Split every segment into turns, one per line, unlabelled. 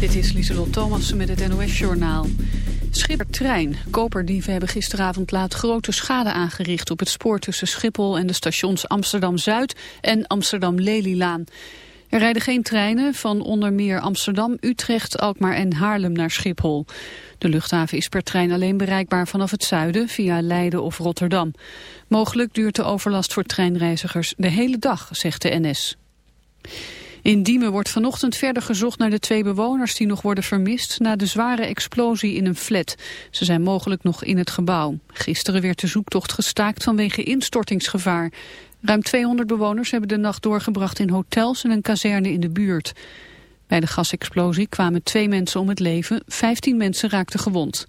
Dit is Lieselot Thomassen met het NOS-journaal. Schippertrein. Koperdieven hebben gisteravond laat grote schade aangericht... op het spoor tussen Schiphol en de stations Amsterdam-Zuid en Amsterdam-Lelylaan. Er rijden geen treinen van onder meer Amsterdam, Utrecht, Alkmaar en Haarlem naar Schiphol. De luchthaven is per trein alleen bereikbaar vanaf het zuiden via Leiden of Rotterdam. Mogelijk duurt de overlast voor treinreizigers de hele dag, zegt de NS. In Diemen wordt vanochtend verder gezocht naar de twee bewoners die nog worden vermist na de zware explosie in een flat. Ze zijn mogelijk nog in het gebouw. Gisteren werd de zoektocht gestaakt vanwege instortingsgevaar. Ruim 200 bewoners hebben de nacht doorgebracht in hotels en een kazerne in de buurt. Bij de gasexplosie kwamen twee mensen om het leven, 15 mensen raakten gewond.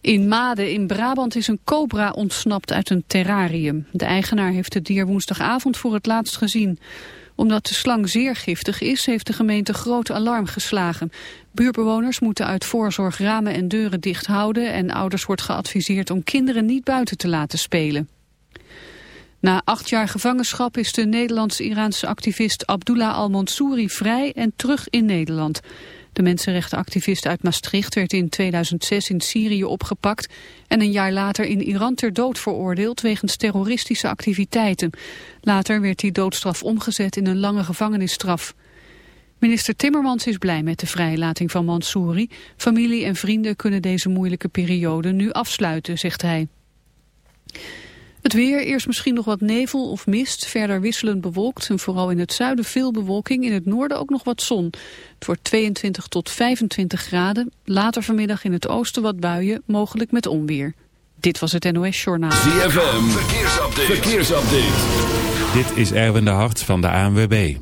In Maden in Brabant is een cobra ontsnapt uit een terrarium. De eigenaar heeft het dier woensdagavond voor het laatst gezien omdat de slang zeer giftig is, heeft de gemeente groot alarm geslagen. Buurbewoners moeten uit voorzorg ramen en deuren dicht houden... en ouders wordt geadviseerd om kinderen niet buiten te laten spelen. Na acht jaar gevangenschap is de Nederlands-Iraanse activist Abdullah al-Mansouri vrij en terug in Nederland. De mensenrechtenactivist uit Maastricht werd in 2006 in Syrië opgepakt en een jaar later in Iran ter dood veroordeeld wegens terroristische activiteiten. Later werd die doodstraf omgezet in een lange gevangenisstraf. Minister Timmermans is blij met de vrijlating van Mansouri. Familie en vrienden kunnen deze moeilijke periode nu afsluiten, zegt hij. Het weer, eerst misschien nog wat nevel of mist, verder wisselend bewolkt en vooral in het zuiden veel bewolking, in het noorden ook nog wat zon. Het wordt 22 tot 25 graden, later vanmiddag in het oosten wat buien, mogelijk met onweer. Dit was het NOS Journaal.
ZFM, verkeersupdate. verkeersupdate.
Dit is Erwin de Hart van de ANWB.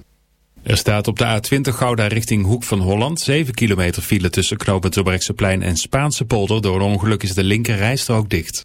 Er staat op de A20 Gouda richting Hoek van Holland 7 kilometer file tussen knooppunt plein en Spaanse polder. Door een ongeluk is de linker rijstrook dicht.